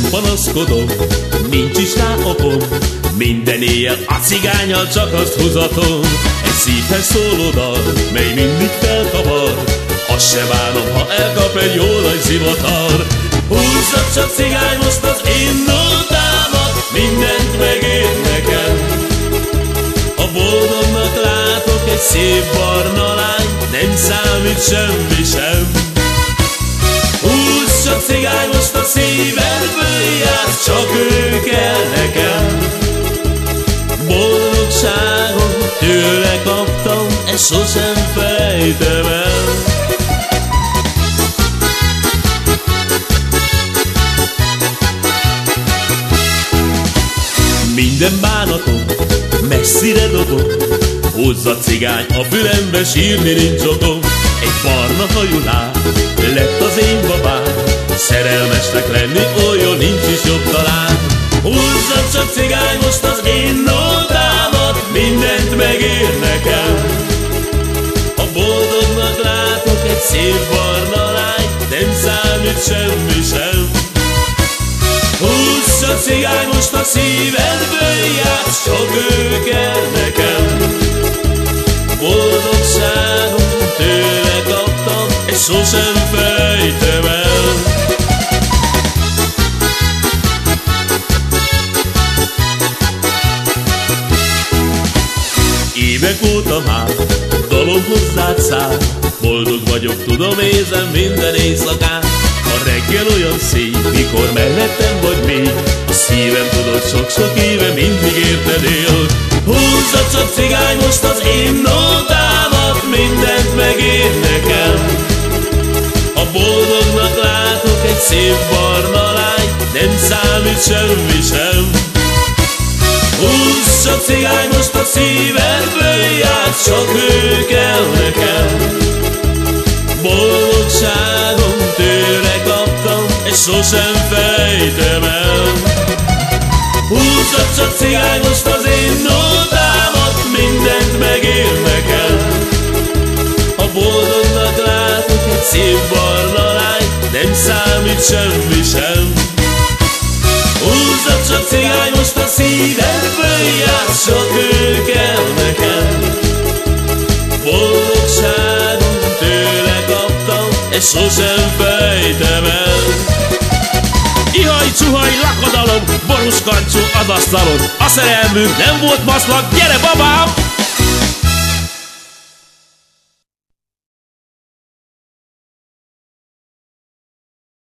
búcsúzkodom, nincs is rá okom, minden éjjel a cigányal csak azt húzatom. Egy szívhez szóló mely mindig felkavar, azt se bánom, ha elkap egy jó nagy zivatar. Húzzak csak cigány most az én nótámat, mindent megér nekem. A boldognak látok egy szép barna lány, nem számít semmi sem. Húzz csak cigány most a szívedből ezt sosem fejtem el. Minden bánatom messzire dobom, Hozza cigány a fülembe, sírni nincs okom. Egy barna hajú lett az én babám, Szerelmesnek lenni olyan nincs is jobb talán. Húzza csak cigány most az én nótámat, mindent megér nekem. Sem. Húzz a cigány most a szívedből játsz, csak ő kell nekem. Boldogságom tőle kaptam, és sosem fejtem el. Évek óta már dalom hozzád száll, Boldog vagyok, tudom, érzem minden éjszakán. A reggel olyan szép, mikor mellettem vagy még, A szívem tudod, sok-sok éve mindig érted él. Húzza csak cigány most az én nótámat, mindent megér nekem. A boldognak látok egy szép barna lány, nem számít semmi sem. Húzz csak cigány most a szívedből sosem fejtem el. Húzza csak cigány most az én nótámat, mindent megér nekem. A boldognak látok egy szép barna lány, nem számít semmi sem. Húzza csak cigány most a szívedből játsz, csak ő kell nekem. Boldogságom tőle kaptam, és sosem fejtem el. Ihaj, csuhaj, lakodalom, borús kancsú az asztalon. A szerelmünk nem volt maszlag, gyere babám!